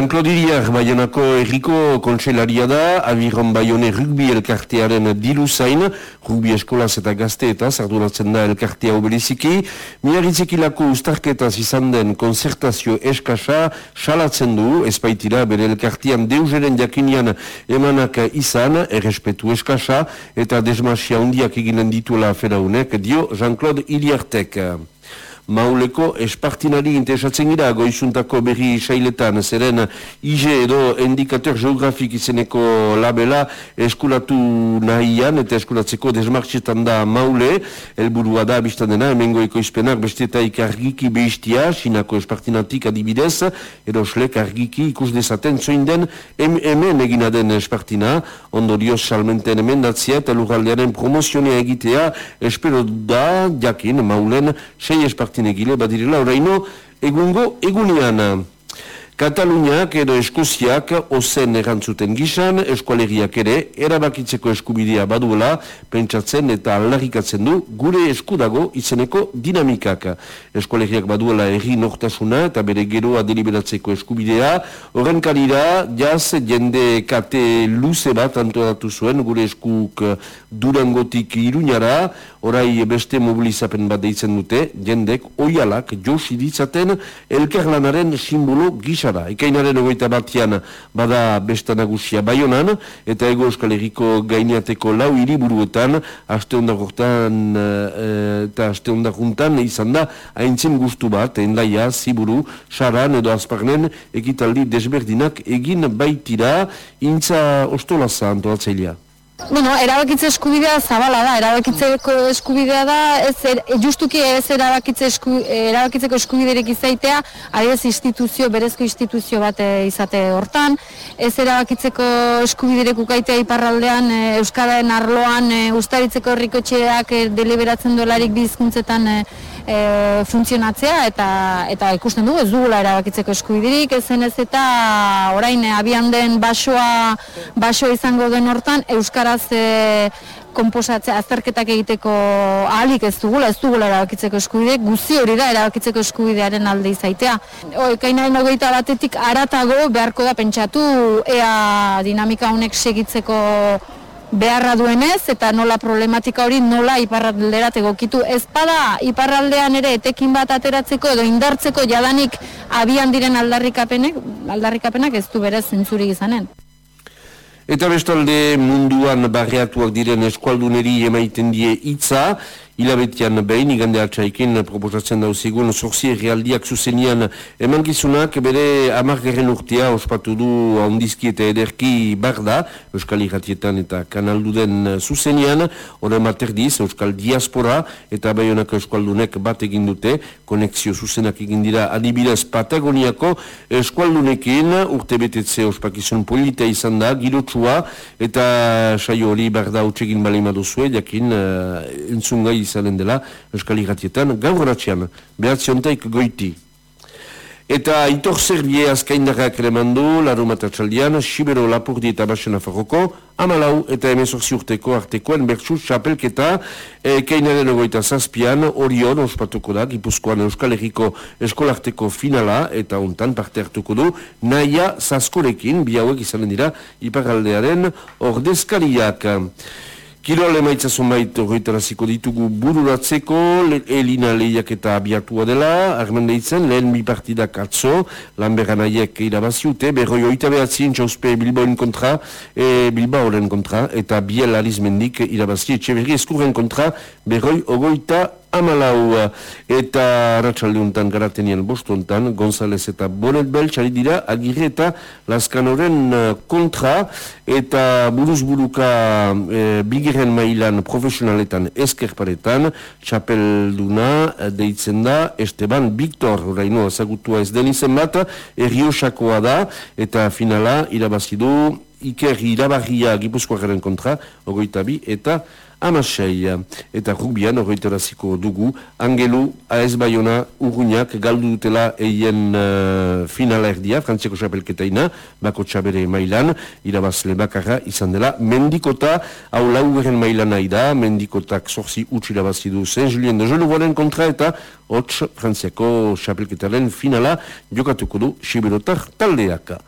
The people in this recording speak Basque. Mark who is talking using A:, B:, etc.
A: Jean-Claude Iriar, Bayonako erriko kontselaria da, Abiron Bayone rugbi elkartearen dilu zain, rugbi eskolaz eta gazte eta zarduratzen da elkartea obeliziki, miarritzekilako ustarketaz izan den konzertazio eskasa, salatzen du, espaitira bere elkartean deuzeren jakinian emanak izan, errespetu eskasa, eta desmasia undiak eginen dituela feraunek, dio Jean-Claude Iriartek mauleko espartinari interesatzen gira goizuntako berri sailetan, zeren IGE edo indikator geografik izeneko labela eskulatu nahian eta eskulatzeko desmartxetan da maule, helburua da biztan dena, emengo ekoizpenak bestetaik argiki behiztia, sinako espartinatik adibidez, edo slek argiki ikus dezaten zoin den hemen egina den espartina, ondorioz salmenten emendatzea eta lurraldearen promozionea egitea, espero da, jakin, maulen, sei espartina egile badirela oraino egungo egunean. Kataluniak edo Eskoziak ozen erantzuten gizan, eskualeriak ere, erabakitzeko eskubidea baduela, pentsatzen eta aldarrikatzen du, gure eskudago izeneko dinamikak. Eskualeriak baduela erri nortasuna eta bere geroa deliberatzeko eskubidea, horren kalira, jaz jende kate luze bat antoatu zuen, gure eskuk durangotik iruñara, orai beste mobilizapen bat deitzen dute, jendek oialak josi ditzaten elkarlanaren simbolo gisa gara. Ikainaren ogoita batian bada besta nagusia baionan, eta ego euskal erriko gainiateko lau hiriburuetan, aste ondakortan eh, eta aste ondakuntan izan da, haintzen guztu bat, endaia, ziburu, saran edo azparnen, ekitaldi desberdinak egin baitira, intza ostolaza antoatzailea.
B: Bueno, erabakitze eskubidea zabala da, erabakitzeko eskubidea da, ez er, justuki ez erabakitze esku, erabakitzeko eskubiderek izaitea, adibidez instituzio, berezko instituzio bat eh, izate hortan, ez erabakitzeko eskubiderek ukaitea iparraldean, e, Euskararen arloan, e, ustaritzeko herrikotxeak e, deliberatzen duelarik bizkuntzetan e, e, funtzionatzea eta eta ikusten dugu ez dugula erabakitzeko eskubidirik ezen ez eta orain abian den basoa baso izango den hortan euskaraz e, konposatzea azterketak egiteko ahalik ez dugula, ez dugula erabakitzeko eskubide, guzi hori da erabakitzeko eskubidearen alde izaitea. Ekainaren ogeita batetik aratago beharko da pentsatu ea dinamika honek segitzeko beharra duenez eta nola problematika hori nola iparralderat egokitu. Ez bada iparraldean ere etekin bat ateratzeko edo indartzeko jadanik abian diren aldarrikapenek, aldarrikapenak ez du berez zentzurik izanen.
A: Eta bestalde munduan barriatuak diren eskualduneri emaiten die hitza, hilabetian behin igande atxaikin proposatzen dauzigun zorzi realdiak zuzenian. Eman gizunak bere amargaren urtea ospatu du ondizki eta ederki barda Euskal Iratietan eta kanaldu den zuzenian. Hori materdiz Euskal Diaspora eta Bayonako Eskualdunek bat egin dute. Konexio zuzenak egin dira adibidez Patagoniako Eskualdunekin urte betetze ospakizun polita izan da girotsua. Eta saio hori barda utxegin bale maduzue jakin uh, entzungai izanen dela Euskal Iratietan, gaur ratxian, behatziontaik goiti. Eta itor zerbie azkaindarrak elemandu, laru matatxaldian, Sibero Lapurdi eta Baxena Farroko, amalau eta emezorzi urteko artekoen bertsu txapelketa, e, keinaren ogoita zazpian, orion ospatuko da, Gipuzkoan Euskal Herriko eskolarteko finala, eta untan parte hartuko du, naia zazkorekin, bi hauek izanen dira, iparaldearen ordezkariak. Kirol emaitza zunbait horretaraziko ditugu bururatzeko, elina lehiak eta abiatua dela, armen lehitzen, lehen bi partidak atzo, lan beranaiek irabaziute, berroi oita behatzien txauspe Bilbaoen kontra, e, Bilbaoren kontra, eta biel alizmendik irabazi etxe berri eskurren kontra, berroi ogoita amalau eta ratxaldeuntan garatenien bostontan González eta Bonet Beltxari dira agirre eta laskanoren uh, kontra. Eta buruz buruka e, bigiren mailan profesionaletan eskerparetan txapelduna uh, deitzen da Esteban Victor. Oraino ezagutua ez den izen bat erriosakoa da. Eta finala irabazidu Iker irabarria gipuzkoaren kontra, ogoita bi, eta amasei. Eta rugbian horretaraziko dugu, Angelu, AS Bayona, Urruñak, galdu dutela eien uh, finala erdia, frantziako xapelketaina, bako txabere mailan, irabazle bakarra izan dela, mendikota, hau laugeren mailan nahi da, mendikotak sorzi utx irabazidu zen, Julien de Jolovonen kontra eta hots frantziako xapelketaren finala jokatuko du Siberotar taldeaka.